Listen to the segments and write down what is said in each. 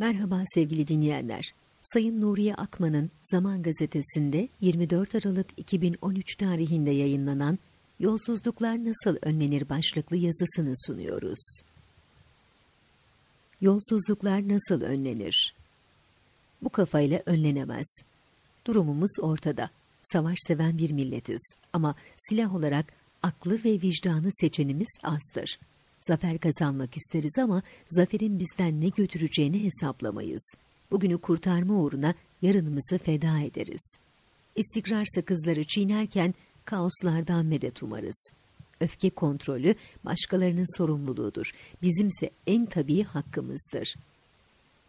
Merhaba sevgili dinleyenler. Sayın Nuriye Akman'ın Zaman Gazetesi'nde 24 Aralık 2013 tarihinde yayınlanan Yolsuzluklar Nasıl Önlenir başlıklı yazısını sunuyoruz. Yolsuzluklar nasıl önlenir? Bu kafayla önlenemez. Durumumuz ortada. Savaş seven bir milletiz ama silah olarak aklı ve vicdanı seçenimiz azdır. Zafer kazanmak isteriz ama zaferin bizden ne götüreceğini hesaplamayız. Bugünü kurtarma uğruna yarınımızı feda ederiz. İstikrar sakızları çiğnerken kaoslardan medet umarız. Öfke kontrolü başkalarının sorumluluğudur. Bizimse en tabii hakkımızdır.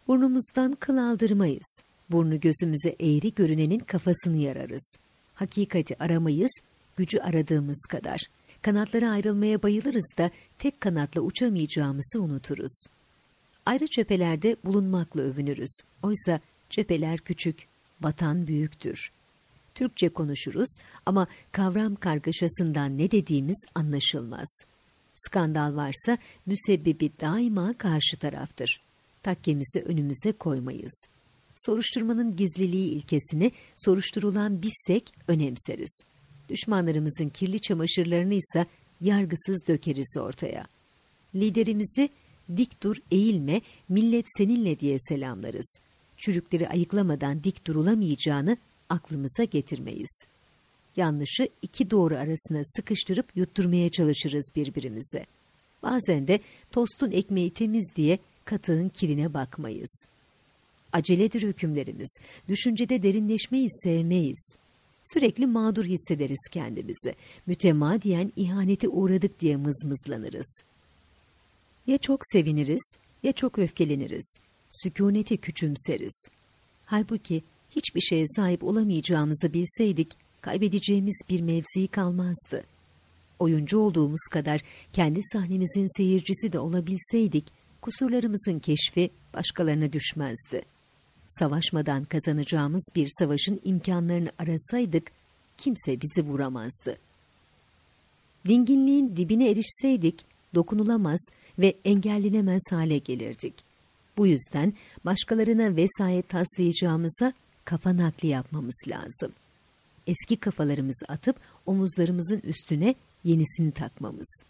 Burnumuzdan kıl aldırmayız. Burnu gözümüze eğri görünenin kafasını yararız. Hakikati aramayız, gücü aradığımız kadar. Kanatları ayrılmaya bayılırız da tek kanatla uçamayacağımızı unuturuz. Ayrı cephelerde bulunmakla övünürüz. Oysa cepheler küçük, vatan büyüktür. Türkçe konuşuruz ama kavram kargaşasından ne dediğimiz anlaşılmaz. Skandal varsa müsebbibi daima karşı taraftır. Takkemizi önümüze koymayız. Soruşturmanın gizliliği ilkesini soruşturulan bizsek önemseriz. Düşmanlarımızın kirli çamaşırlarını ise yargısız dökeriz ortaya. Liderimizi dik dur eğilme millet seninle diye selamlarız. Çürükleri ayıklamadan dik durulamayacağını aklımıza getirmeyiz. Yanlışı iki doğru arasına sıkıştırıp yutturmaya çalışırız birbirimize. Bazen de tostun ekmeği temiz diye katığın kirine bakmayız. Aceledir hükümlerimiz, düşüncede derinleşmeyi sevmeyiz. Sürekli mağdur hissederiz kendimizi. Mütemadiyen ihanete uğradık diye mızmızlanırız. Ya çok seviniriz ya çok öfkeleniriz. Sükuneti küçümseriz. Halbuki hiçbir şeye sahip olamayacağımızı bilseydik kaybedeceğimiz bir mevzi kalmazdı. Oyuncu olduğumuz kadar kendi sahnemizin seyircisi de olabilseydik kusurlarımızın keşfi başkalarına düşmezdi. Savaşmadan kazanacağımız bir savaşın imkanlarını arasaydık kimse bizi vuramazdı. Dinginliğin dibine erişseydik dokunulamaz ve engellenemez hale gelirdik. Bu yüzden başkalarına vesayet taslayacağımıza kafa nakli yapmamız lazım. Eski kafalarımızı atıp omuzlarımızın üstüne yenisini takmamız.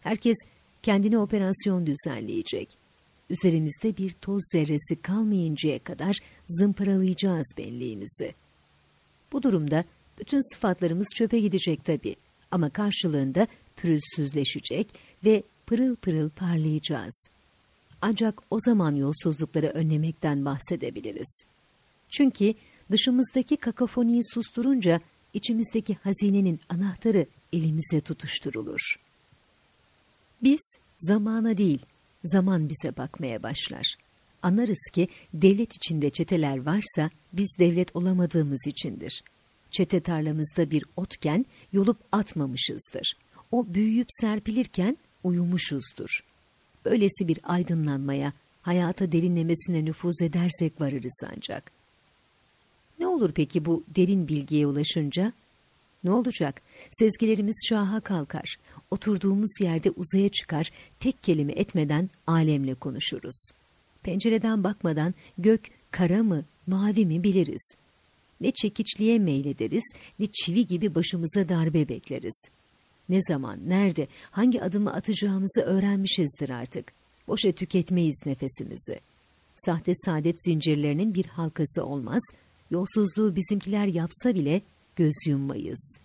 Herkes kendine operasyon düzenleyecek. Üzerimizde bir toz zerresi kalmayıncaya kadar zımparalayacağız belleğimizi. Bu durumda bütün sıfatlarımız çöpe gidecek tabii ama karşılığında pürüzsüzleşecek ve pırıl pırıl parlayacağız. Ancak o zaman yolsuzlukları önlemekten bahsedebiliriz. Çünkü dışımızdaki kakafoniyi susturunca içimizdeki hazinenin anahtarı elimize tutuşturulur. Biz zamana değil, zaman bize bakmaya başlar. Anlarız ki devlet içinde çeteler varsa biz devlet olamadığımız içindir. Çete tarlamızda bir otken yolup atmamışızdır. O büyüyüp serpilirken uyumuşuzdur. Böylesi bir aydınlanmaya, hayata derinlemesine nüfuz edersek varırız ancak. Ne olur peki bu derin bilgiye ulaşınca? Ne olacak? Sezgilerimiz şaha kalkar. Oturduğumuz yerde uzaya çıkar, tek kelime etmeden alemle konuşuruz. Pencereden bakmadan gök kara mı, mavi mi biliriz. Ne çekiçliğe meylederiz, ne çivi gibi başımıza darbe bekleriz. Ne zaman, nerede, hangi adımı atacağımızı öğrenmişizdir artık. Boşa tüketmeyiz nefesimizi. Sahte saadet zincirlerinin bir halkası olmaz, yolsuzluğu bizimkiler yapsa bile göz yummayız.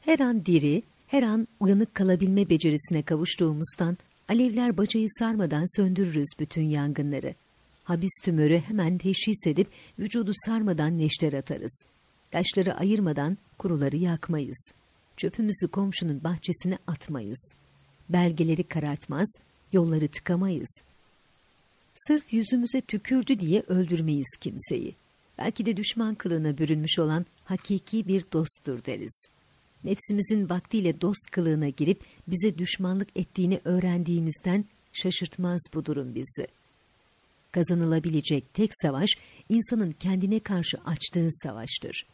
Her an diri, her an uyanık kalabilme becerisine kavuştuğumuzdan alevler bacayı sarmadan söndürürüz bütün yangınları. Habis tümörü hemen teşhis edip vücudu sarmadan neşter atarız. Taşları ayırmadan kuruları yakmayız. Çöpümüzü komşunun bahçesine atmayız. Belgeleri karartmaz, yolları tıkamayız. Sırf yüzümüze tükürdü diye öldürmeyiz kimseyi. Belki de düşman kılığına bürünmüş olan hakiki bir dosttur deriz. Nefsimizin vaktiyle dost kılığına girip bize düşmanlık ettiğini öğrendiğimizden şaşırtmaz bu durum bizi. Kazanılabilecek tek savaş insanın kendine karşı açtığı savaştır.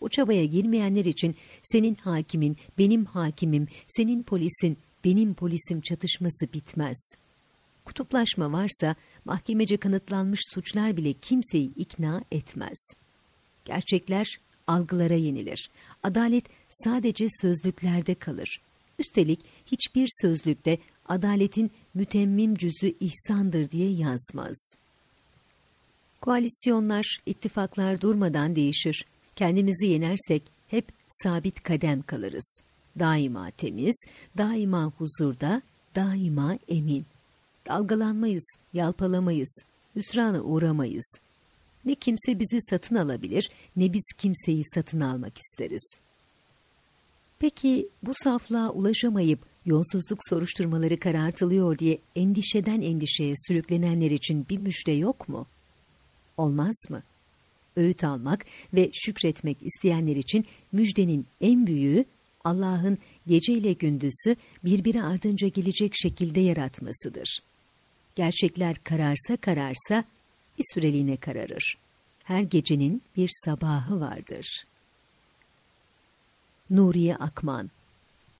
Bu çabaya girmeyenler için senin hakimin, benim hakimim, senin polisin, benim polisim çatışması bitmez. Kutuplaşma varsa mahkemece kanıtlanmış suçlar bile kimseyi ikna etmez. Gerçekler algılara yenilir. Adalet sadece sözlüklerde kalır. Üstelik hiçbir sözlükte adaletin mütemmim cüzü ihsandır diye yazmaz. Koalisyonlar, ittifaklar durmadan değişir. Kendimizi yenersek hep sabit kadem kalırız. Daima temiz, daima huzurda, daima emin. Dalgalanmayız, yalpalamayız, hüsrana uğramayız. Ne kimse bizi satın alabilir, ne biz kimseyi satın almak isteriz. Peki bu saflığa ulaşamayıp yolsuzluk soruşturmaları karartılıyor diye endişeden endişeye sürüklenenler için bir müjde yok mu? Olmaz mı? Öğüt almak ve şükretmek isteyenler için müjdenin en büyüğü Allah'ın gece ile gündüzü birbiri ardınca gelecek şekilde yaratmasıdır. Gerçekler kararsa kararsa bir süreliğine kararır. Her gecenin bir sabahı vardır. Nuriye Akman